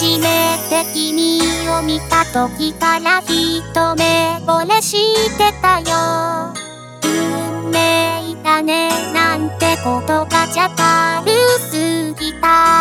初めて君を見た時から一目惚れしてたよ。運命だねなんてこ言葉じゃ軽すぎた。